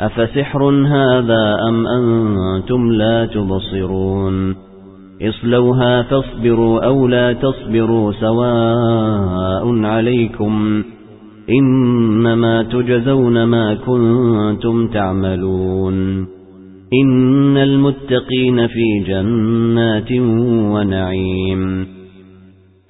أفسحر هذا أم أنتم لا تبصرون؟ اصلوها فاصبروا أو لا تصبروا سواء عليكم إنما تجزون ما كنتم تعملون. إن المتقين في جنات ونعيم.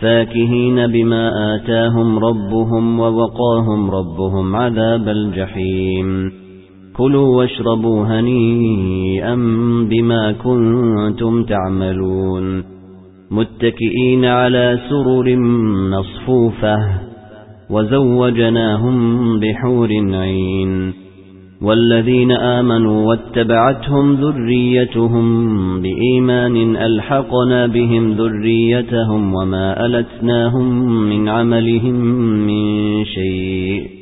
فاكهين بما آتاهم ربهم ووقاهم ربهم عذاب الجحيم. كلوا واشربوا هنيئا بما كنتم تعملون. متكئين على سرر مصفوفة وزوجناهم بحور عين. والذين آمنوا واتبعتهم ذريتهم بإيمان ألحقنا بهم ذريتهم وما ألتناهم من عملهم من شيء.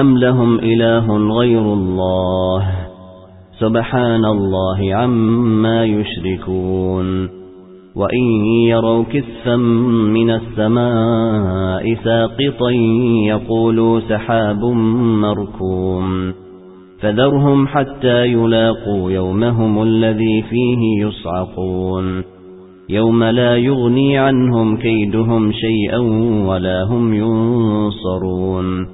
أم لهم إله غير الله سبحان الله عما يشركون وإن يروا كسفا من السماء ساقطا يقولوا سحاب مركوم فذرهم حتى يلاقوا يومهم الذي فيه يصعقون يوم لا يغني عنهم كيدهم شيئا ولا هم ينصرون